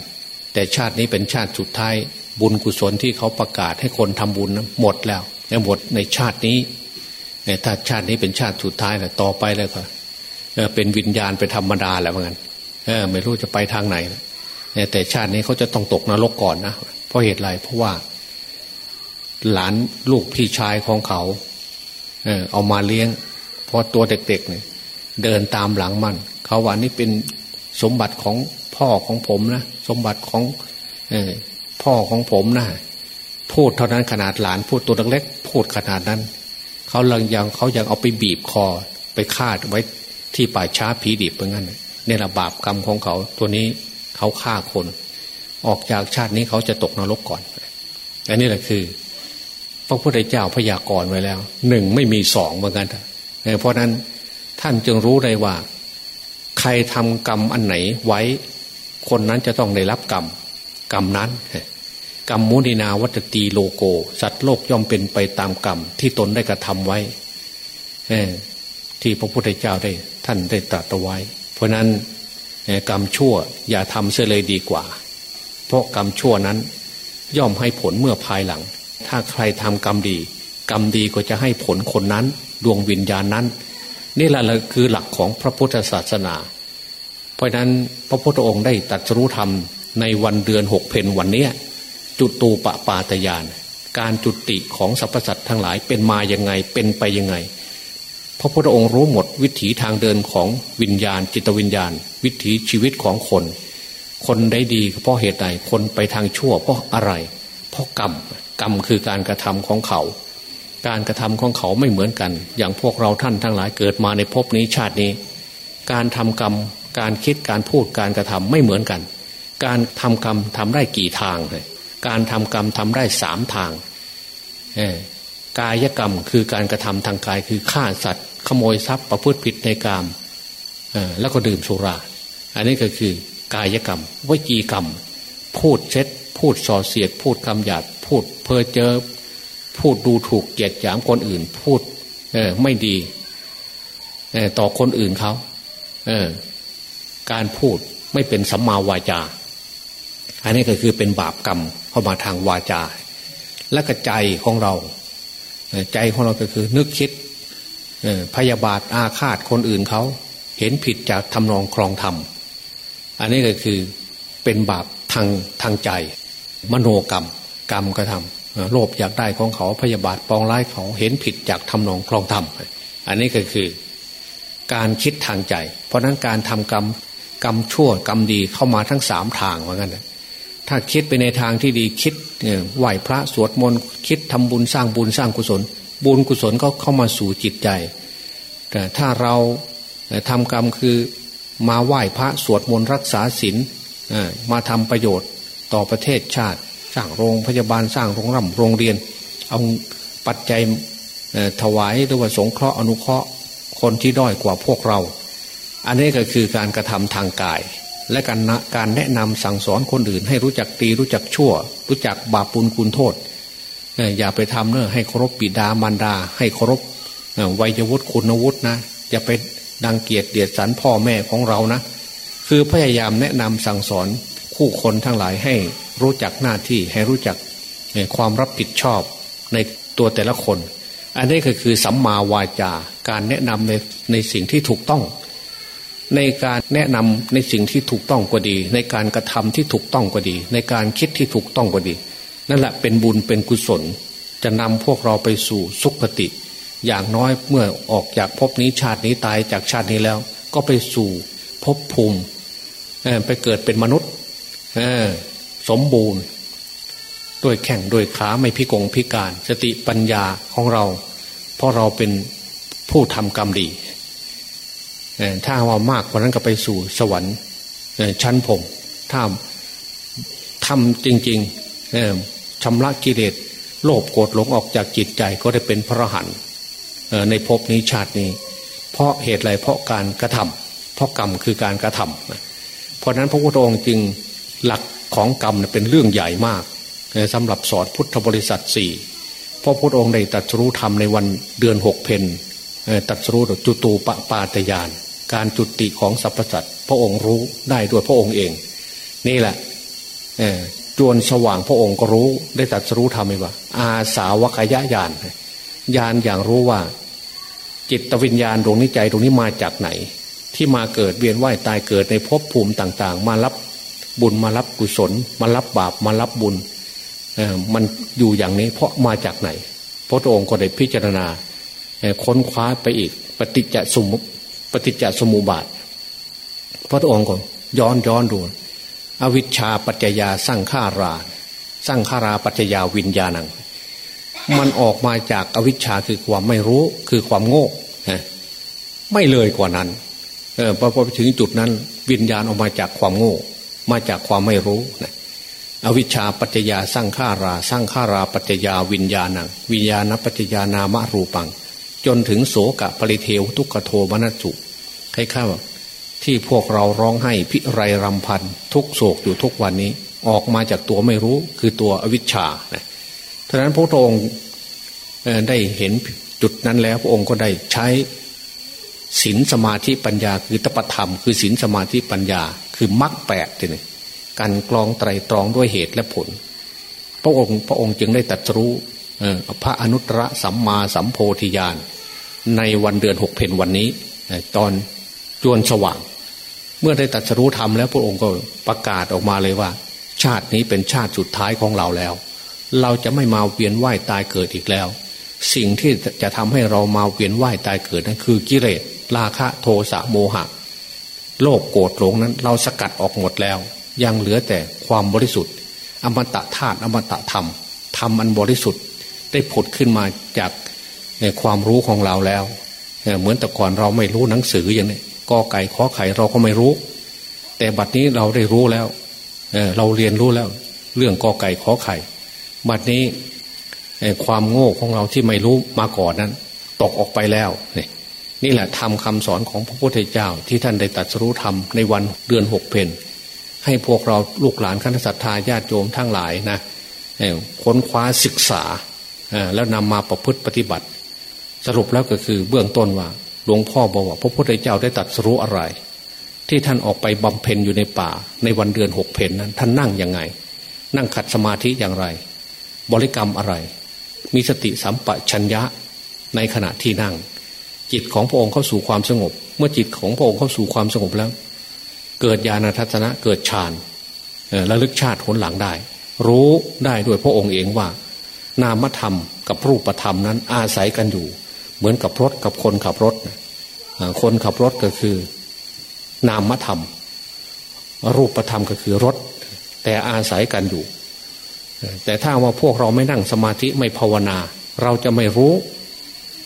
แต่ชาตินี้เป็นชาติสุดท้าย บุญกุศลที่เขาประกาศให้คนทำบุญนะหมดแล้วแล้วหมดในชาตินี้ถ้าชาตินี้เป็นชาติสุดท้ายแหละต่อไปแล้วก็เป็นวิญญาณเป็นธรรมดาแหละเหมือนกันไม่รู้จะไปทางไหนแต่ชาตินี้เขาจะต้องตกนรกก่อนนะเพราะเหตุไรเพราะว่า หลานลูกพี่ชายของเขาเออเอามาเลี้ยงพอตัวเด็กๆเนี่ยเดินตามหลังมัน เขาว่านี่เป็นสมบัติของพ่อของผมนะ สมบัติของ พ่อของผมนะพูดเท่านั้นขนาดหลานพูดตัวเล็กๆพูดขนาดนั้น เขาลังยังเขายังเอาไปบีบคอไปคาดไว้ที่ป่าช้าผีดิบเหมือนกันนี่แหละบาปกรรมของเขาตัวนี้เขาฆ่าคน ออกจากชาตินี้เขาจะตกนรกก่อนอันนี้แหละคือ พระพุทธเจ้าพยากรณ์ไว้แล้วหนึ่งไม่มีสองเหมือนกันเพราะนั้นท่านจึงรู้ได้ว่า ใครทำกรรมอันไหนไว้ คนนั้นจะต้องได้รับกรรมกรรมนั้น กรรมมุนินาวัตตีโลโก สัตว์โลกย่อมเป็นไปตามกรรม ที่ตนได้กระทำไว้ที่พระพุทธเจ้าได้ท่านได้ตรัสไว้ เพราะนั้นกรรมชั่วอย่าทำเสียเลยดีกว่า เพราะกรรมชั่วนั้นย่อมให้ผลเมื่อภายหลัง ถ้าใครทำกรรมดี กรรมดีก็จะให้ผลคนนั้น ดวงวิญญาณนั้น นี่แหละคือหลักของพระพุทธศาสนา เพราะนั้นพระพุทธองค์ได้ตรัสรู้ธรรมในวันเดือนหกเพนวันนี้ จุดตูปปาตยาน การจุติของสรรพสัตว์ทั้งหลายเป็นมาอย่างไงเป็นไปยังไง พระพุทธองค์รู้หมดวิถีทางเดินของวิญญาณ จิตวิญญาณ วิถีชีวิตของคน คนได้ดีเพราะเหตุใดคนไปทางชั่วเพราะอะไร เพราะกรรมกรรมคือการกระทำของเขา การกระทำของเขาไม่เหมือนกัน อย่างพวกเราท่านทั้งหลายเกิดมาในภพนี้ชาตินี้ การทำกรรมการคิดการพูดการกระทำไม่เหมือนกัน การทำกรรมทำได้กี่ทางเลย การทำกรรมทำได้สามทางกายกรรมคือการกระทำทางกายคือฆ่าสัตว์ ขโมยทรัพย์ประพฤติผิดในกามแล้วก็ดื่มสุรา อันนี้ก็คือกายกรรมวิจีกรรม พูดเช็ด พูดส่อเสียด พูดคำหยาด พูดเพ้อเจ้อพูดดูถูกเกียดหยามคนอื่น พูดไม่ดีต่อคนอื่นเขาการพูดไม่เป็นสัมมาวาจา อันนี้ก็คือเป็นบาปกรรมเข้ามาทางวาจา และกระใจของเรา ใจของเราก็คือนึกคิดพยาบาทอาฆาตคนอื่นเขา เห็นผิดจากทำนองครองธรรม อันนี้ก็คือเป็นบาปทางทางใจ มโนกรรม กรรมกระทำโลภอยากได้ของเขาพยาบาทปองร้ายเขาเห็นผิดจากทำนองครองธรรม อันนี้ก็คือการคิดทางใจ เพราะนั้นการทำกรรมกรรมชั่วกรรมดีเข้ามาทั้งสามทางเหมือนกัน ถ้าคิดไปในทางที่ดีคิดไหวพระสวดมนต์คิดทำบุญสร้างบุญสร้างกุศล บุญกุศลก็เข้ามาสู่จิตใจ แต่ถ้าเราทำกรรมคือมาไหว้พระสวดมนต์รักษาศีลมาทำประโยชน์ต่อประเทศชาติ สร้างโรงพยาบาลสร้างโรงร่ำโรงเรียน เอาปัจจัยถวายหรือว่าสงเคราะห์อนุเคราะห์คนที่ด้อยกว่าพวกเรา อันนี้ก็คือการกระทำทางกาย และการการแนะนำสั่งสอนคนอื่น ให้รู้จักตีรู้จักชั่ว รู้จักบาปปุลคุณโทษ อย่าไปทำเนอะให้เคารพบิดามารดา ให้เคารพวัยวุฒิคุณวุฒินะอย่าไปดังเกียรติเดียดสันพ่อแม่ของเรานะ คือพยายามแนะนำสั่งสอนคู่คนทั้งหลายให้รู้จักหน้าที่ให้รู้จักความรับผิดชอบในตัวแต่ละคน อันนี้ก็คือสัมมาวาจาการแนะนำในในสิ่งที่ถูกต้อง ในการแนะนำในสิ่งที่ถูกต้องก็ดี ในการกระทำที่ถูกต้องก็ดี ในการคิดที่ถูกต้องก็ดี นั่นแหละเป็นบุญเป็นกุศล จะนำพวกเราไปสู่สุขติ อย่างน้อยเมื่อออกจากภพนี้ชาตินี้ตายจากชาตินี้แล้ว ก็ไปสู่ภพภูมิไปเกิดเป็นมนุษย์สมบูรณ์ด้วยแข่งด้วยขาไม่พิกงพิการ สติปัญญาของเรา เพราะเราเป็นผู้ทำกรรมดี ถ้าว่ามากกว่านั้นก็ไปสู่สวรรค์ชั้นพงถ้าทำจริงๆชำระกิเลสโลภโกรธหลงออกจากจิตใจก็ได้เป็นพระหันในภพนี้ชาตินี้ เพราะเหตุไรเพราะการกระทำเพราะกรรมคือการกระทำเพราะนั้นพระพุทธองค์จึงหลักของกรรมเป็นเรื่องใหญ่มากสำหรับสอนพุทธบริษัทสี่พระพระองค์ได้ตรัสรู้ธรรมในวันเดือนหกเพนตรัสรู้จุตูปปาตยาน การจุติของสรรพสัตว์พระองค์รู้ได้ด้วยพระองค์เอง นี่แหละจวนสว่างพระองค์ก็รู้ได้ตัดรู้ทำไหมว่าอาสาวกยะยานยานอย่างรู้ว่า จิตวิญญาณดวงนี้ใจดวงนี้มาจากไหน ที่มาเกิดเวียนว่ายตายเกิดในภพภูมิต่าง ๆ มารับบุญมารับกุศล มารับบาปมารับบุญมันอยู่อย่างนี้เพราะมาจากไหน พระองค์ก็ได้พิจารณาค้นคว้าไปอีกปฏิจจสมุป ฏิจจสมุปบาท พระองค์ก็ย้อนย้อนดูอวิชชาปัจจยาสร้างฆาราสร้างฆาราปัจจยาวิญญาณัง มันออกมาจากอวิชชาคือความไม่รู้คือความโง่ไม่เลยกว่านั้นเออพอไปถึงจุดนั้น วิญญาณออกมาจากความโง่ มาจากความไม่รู้นะอวิชชาปัจจยาสร้างฆาราสร้างฆาราปัจจยาวิญญาณัง วิญญาณปัจจยานามรูปัง จนถึงโสกะปริเทวทุกขโทมนัสุให้ข้าที่พวกเราร้องให้พิไรรำพันทุกโศกอยู่ทุกวันนี้ ออกมาจากตัวไม่รู้คือตัวอวิชชานะฉะนั้นพระองค์ได้เห็นจุดนั้นแล้วพระองค์ก็ได้ใช้ศีลสมาธิปัญญา คือตปธรรม คือศีลสมาธิปัญญา คือมรรคแปดนี่การกลองไตรตรองด้วยเหตุและผล พระองค์พระองค์จึงได้ตัดรู้ พระอนุตตรสัมมาสัมโพธิญาณในวันเดือนหกเพนวันนี้ตอนจวนสว่าง เมื่อได้ตัดรู้ธรรมแล้วพระองค์ก็ประกาศออกมาเลยว่า ชาตินี้เป็นชาติสุดท้ายของเราแล้ว เราจะไม่มาเวียนว่ายตายเกิดอีกแล้ว สิ่งที่จะทำให้เรามาเวียนว่ายตายเกิดนั้นคือกิเลสราคะโทสะโมหะ โลภโกรธหลงนั้น เราสกัดออกหมดแล้ว ยังเหลือแต่ความบริสุทธิ์ อมตะธาตุอมตะธรรมธรรมอันบริสุทธิ์ ได้ผุดขึ้นมาจากความรู้ของเราแล้ว เหมือนแต่ก่อนเราไม่รู้หนังสืออย่างนี้กอไก่ข้อไข่เราก็ไม่รู้ แต่บัดนี้เราได้รู้แล้วเราเรียนรู้แล้ว เรื่องกอไก่ข้อไข่ บัดนี้ความโง่ของเราที่ไม่รู้มาก่อนนั้น ตกออกไปแล้วนี่นี่แหละทำคำสอนของพระพุทธเจ้าที่ท่านได้ตัดสู้ธรรมในวันเดือนหกเพนให้พวกเราลูกหลานคณะสัตยาญาติโยมทั้งหลายนะค้นคว้าศึกษา แล้วนำมาประพฤติปฏิบัติ สรุปแล้วก็คือเบื้องต้นว่าหลวงพ่อบอกว่าพระพุทธเจ้าได้ตัดสู้อะไร ที่ท่านออกไปบำเพ็ญอยู่ในป่า ในวันเดือนหกเพนนั้น ท่านนั่งยังไง นั่งขัดสมาธิอย่างไร บริกรรมอะไร มีสติสัมปชัญญะในขณะที่นั่ง จิตของพระองค์เข้าสู่ความสงบ เมื่อจิตของพระองค์เข้าสู่ความสงบแล้ว เกิดญาณทัศนะเกิดฌานระลึกชาติผลหลังได้ รู้ได้ด้วยพระองค์เองว่า นามธรรมกับรูปธรรมนั้นอาศัยกันอยู่ เหมือนกับรถกับคนขับรถ คนขับรถก็คือ นามธรรม รูปธรรมก็คือรถ แต่อาศัยกันอยู่ แต่ถ้าว่าพวกเราไม่นั่งสมาธิไม่ภาวนา เราจะไม่รู้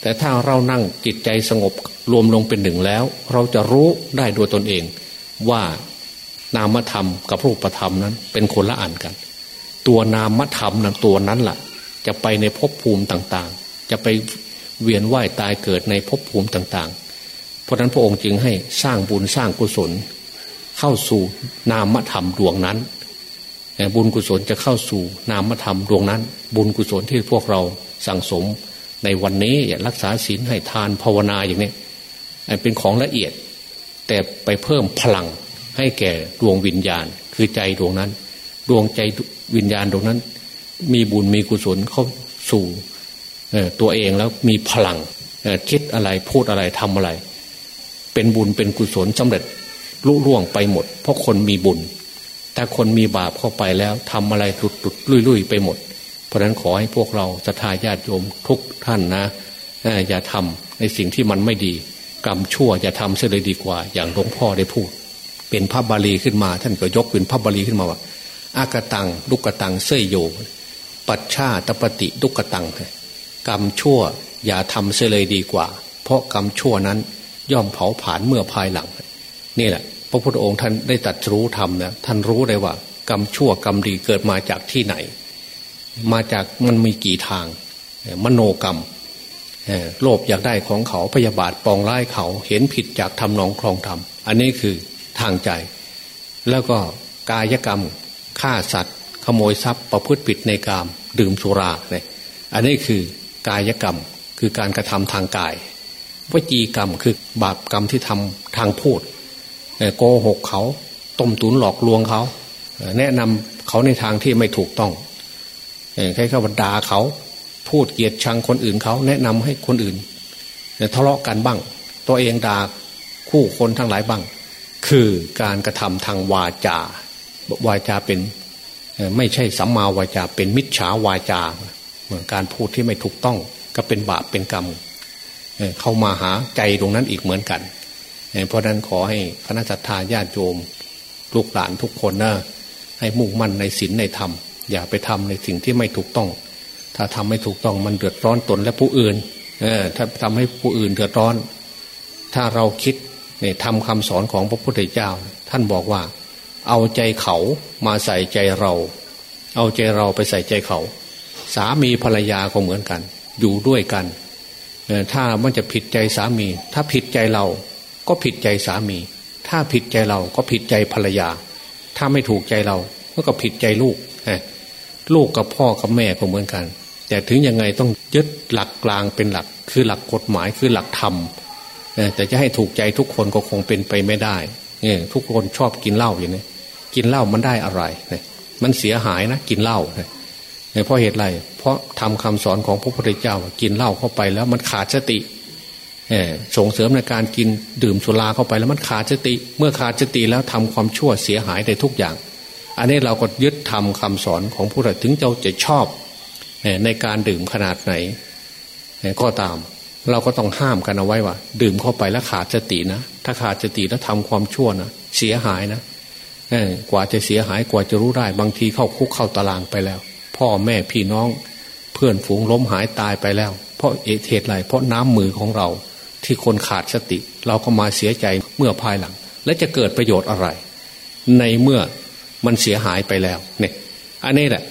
แต่ถ้าเรานั่งจิตใจสงบรวมลงเป็นหนึ่งแล้ว เราจะรู้ได้โดยตนเอง ว่านามธรรมกับรูปธรรมนั้น เป็นคนละอันกัน ตัวนามธรรมนั้นตัวนั้นละ่ะ จะไปในภพภูมิต่างๆ จะไปเวียนว่ายตายเกิดในภพภูมิต่างๆ เพราะนั้นพระองค์จึงให้สร้างบุญสร้างกุศล เข้าสู่นามธรรมดวงนั้น บุญกุศลจะเข้าสู่นามธรรมดวงนั้น บุญกุศลที่พวกเราสั่งสมในวันนี้รักษาศีลให้ทานภาวนาอย่างนี้เป็นของละเอียด แต่ไปเพิ่มพลังให้แก่ดวงวิญญาณ คือใจดวงนั้น ดวงใจวิญญาณดวงนั้น มีบุญมีกุศลเข้าสู่ตัวเองแล้วมีพลังคิดอะไรพูดอะไรทำอะไร เป็นบุญเป็นกุศลสำเร็จลุล่วงไปหมด เพราะคนมีบุญ แต่คนมีบาปเข้าไปแล้วทำอะไรหลุดหลุดลุยๆไปหมด เพราะนั้นขอให้พวกเราศรัทธาญาติโยมทุกท่านนะอย่าทำในสิ่งที่มันไม่ดี กรรมชั่วอย่าทำเสียเลยดีกว่า อย่างหลวงพ่อได้พูด เป็นพระบาลีขึ้นมา ท่านก็ยกเป็นพระบาลีขึ้นมาว่าอากตังลุกตังเสยโย ปัจฉาตปฏิลุกตังกรรมชั่วอย่าทำเสียเลยดีกว่า เพราะกรรมชั่วนั้นย่อมเผาผลาญเมื่อภายหลัง นี่แหละ พระพุทธองค์ท่านได้ตัดรู้ธรรมนะท่านรู้เลยว่า กรรมชั่วกรรมดีเกิดมาจากที่ไหน มาจากมันมีกี่ทาง มโนกรรมโลภอยากได้ของเขาพยาบาทปองร้ายเขาเห็นผิดจากทำนองครองธรรม อันนี้คือทางใจ แล้วก็กายกรรมฆ่าสัตว์ ขโมยทรัพย์ประพฤติผิดในกาม ดื่มสุราเนี่ยอันนี้คือกายกรรมคือการกระทำทางกาย วจีกรรมคือบาปกรรมที่ทำทางพูดโกหกเขาต้มตุนหลอกลวงเขา แนะนำเขาในทางที่ไม่ถูกต้องใครเขาด่าเขาพูดเกียดชังคนอื่นเขาแนะนำให้คนอื่นทะเลาะกันบ้าง ตัวเองด่าคู่คนทั้งหลายบ้าง คือการกระทำทางวาจา วาจาเป็น ไม่ใช่สัมมาวาจา เป็นมิจฉาวาจา เหมือนการพูดที่ไม่ถูกต้องก็เป็นบาปเป็นกรรมเข้ามาหาใจตรงนั้นอีกเหมือนกัน เพราะนั้นขอให้คณะสัตยาญาติโยมลูกหลานทุกคนนะให้มุ่งมั่นในศีลในธรรม อย่าไปทำในสิ่งที่ไม่ถูกต้อง ถ้าทำไม่ถูกต้องมันเดือดร้อนตนและผู้อื่นถ้าทำให้ผู้อื่นเดือดร้อน ถ้าเราคิดเนี่ยทำคำสอนของพระพุทธเจ้า ท่านบอกว่า เอาใจเขามาใส่ใจเรา เอาใจเราไปใส่ใจเขา สามีภรรยาก็เหมือนกัน อยู่ด้วยกันถ้ามันจะผิดใจสามี ถ้าผิดใจเราก็ผิดใจสามี ถ้าผิดใจเราก็ผิดใจภรรยา ถ้าไม่ถูกใจเราก็ผิดใจลูกลูกกับพ่อกับแม่ก็เหมือนกัน แต่ถึงยังไงต้องยึดหลักกลางเป็นหลัก คือหลักกฎหมายคือหลักธรรมแต่จะให้ถูกใจทุกคนก็คงเป็นไปไม่ได้ เนี่ทุกคนชอบกินเหล้าอย่างนี้กินเหล้ามันได้อะไรเนี่ยมันเสียหายนะกินเหล้าเนี่ยเพราะเหตุไร เพราะทำคำสอนของพระพุทธเจ้า กินเหล้าเข้าไปแล้วมันขาดสติส่งเสริมในการกินดื่มสุราเข้าไปแล้วมันขาดสติ เมื่อขาดสติแล้วทำความชั่วเสียหายได้ทุกอย่าง อันนี้เราก็ยึดทำคำสอนของพระพุทธถึงเราจะชอบในการดื่มขนาดไหนก็ตาม เราก็ต้องห้ามกันเอาไว้ว่า ดื่มเข้าไปแล้วขาดสตินะ ถ้าขาดสติแล้วทำความชั่วนะเสียหายนะกว่าจะเสียหายกว่าจะรู้ได้ บางทีเข้าคุกเข้าตารางไปแล้ว พ่อแม่พี่น้อง เพื่อนฝูงล้มหายตายไปแล้ว เพราะเอเหตุไรเพราะน้ำมือของเรา ที่คนขาดสติ เราก็มาเสียใจเมื่อภายหลัง และจะเกิดประโยชน์อะไร ในเมื่อมันเสียหายไปแล้วเนี่ยอันนี้แหละ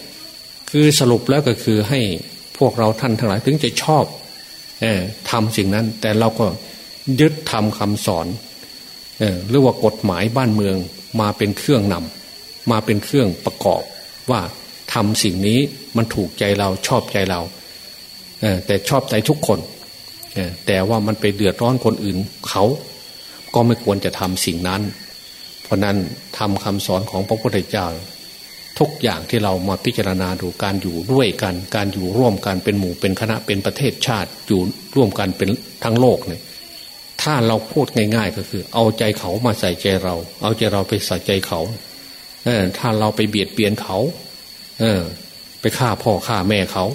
คือสรุปแล้วก็คือให้พวกเราท่านทั้งหลายถึงจะชอบทำสิ่งนั้น แต่เราก็ ยึดทำคำสอนหรือว่ากฎหมายบ้านเมืองมาเป็นเครื่องนำมาเป็นเครื่องประกอบว่าทำสิ่งนี้มันถูกใจเราชอบใจเราแต่ชอบใจทุกคนแต่ว่ามันไปเดือดร้อนคนอื่นเขาก็ไม่ควรจะทำสิ่งนั้น เพราะนั้นทำคำสอนของพระพุทธเจ้า ทุกอย่างที่เรามาพิจารณาดูการอยู่ร่วมกัน การอยู่ร่วมกันเป็นหมู่เป็นคณะเป็นประเทศชาติอยู่ร่วมกันเป็นทั้งโลกเนี่ย ถ้าเราพูดง่าย ๆ ก็คือ เอาใจเขามาใส่ใจเรา เอาใจเราไปใส่ใจเขาเออถ้าเราไปเบียดเบียนเขา เออ ไปฆ่าพ่อฆ่าแม่เขา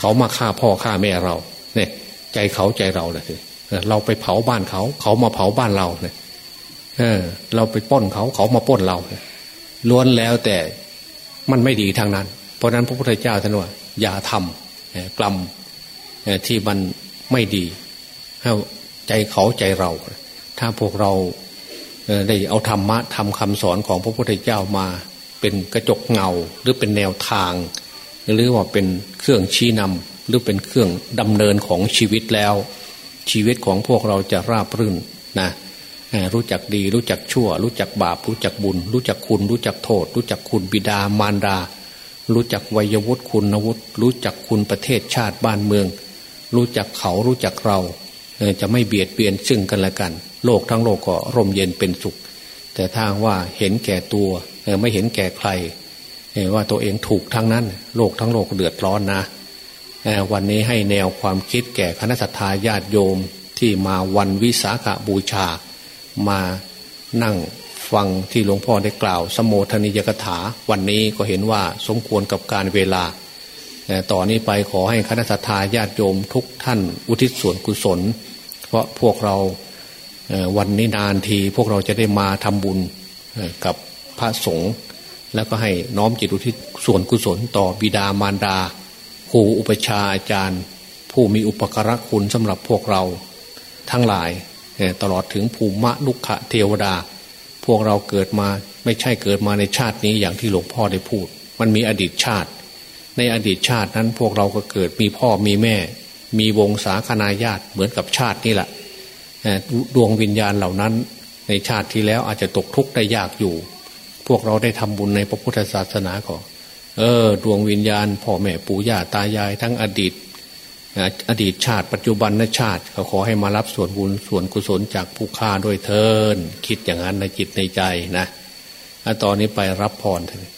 เขามาฆ่าพ่อฆ่าแม่เรา เนี่ย ใจเขาใจเราเลยเราไปเผาบ้านเขา เขามาเผาบ้านเราเนี่ยเออ เราไปป้นเขาเขามาป้นเราล้วนแล้วแต่มันไม่ดีทางนั้น เพราะนั้นพระพุทธเจ้าท่านว่าอย่าทำกลัมที่มันไม่ดี ใจเขาใจเรา ถ้าพวกเราได้เอาธรรมะทำคำสอนของพระพุทธเจ้ามา เป็นกระจกเงาหรือเป็นแนวทาง หรือว่าเป็นเครื่องชี้นำหรือเป็นเครื่องดำเนินของชีวิตแล้ว ชีวิตของพวกเราจะราบรื่นนะรู้จักดีรู้จักชั่ว รู้จักบาป รู้จักบุญ รู้จักคุณ รู้จักโทษ รู้จักคุณบิดามารดา รู้จักวัยวุฒิคุณวุฒิรู้จักคุณประเทศชาติบ้านเมือง รู้จักเขารู้จักเรา จะไม่เบียดเบียนซึ่งกันและกัน โลกทั้งโลกก็ร่มเย็นเป็นสุข แต่ทางว่าเห็นแก่ตัวไม่เห็นแก่ใครว่าตัวเองถูกทั้งนั้น โลกทั้งโลกเดือดร้อนนะวันนี้ให้แนวความคิดแก่คณะสัตยาญาติโยมที่มาวันวิสาขบูชา มานั่งฟังที่หลวงพ่อได้กล่าว สมโภชนิยกถา วันนี้ก็เห็นว่าสมควรกับการเวลาต่อนนี้ไปขอให้คณะสัตยาญาติโยมทุกท่านอุทิศส่วนกุศล เพราะพวกเราวันนี้นานทีพวกเราจะได้มาทำบุญกับพระสงฆ์แล้วก็ให้น้อมจิตอุทิศส่วนกุศลต่อบิดามารดาครูอุปชาอาจารย์ ผู้มีอุปการะคุณสำหรับพวกเราทั้งหลายตลอดถึงภูมิลุกขะเทวดา พวกเราเกิดมาไม่ใช่เกิดมาในชาตินี้อย่างที่หลวงพ่อได้พูด มันมีอดีตชาติ ในอดีตชาตินั้นพวกเราก็เกิดมีพ่อมีแม่ มีวงศาคณาญาติเหมือนกับชาตินี่แหละดวงวิญญาณเหล่านั้น ในชาติที่แล้วอาจจะตกทุกข์ได้ยากอยู่ พวกเราได้ทำบุญในพระพุทธศาสนาก่อนเออ ดวงวิญญาณพ่อแม่ปู่ย่าตายายทั้งอดีตอดีตชาติปัจจุบันนชาติเขาขอให้มารับส่วนบุญส่วนกุศลจากผู้ฆ่าด้วยเทินคิดอย่างนั้นในจิตในใจนะ ตอนนี้ไปรับพรเถอะ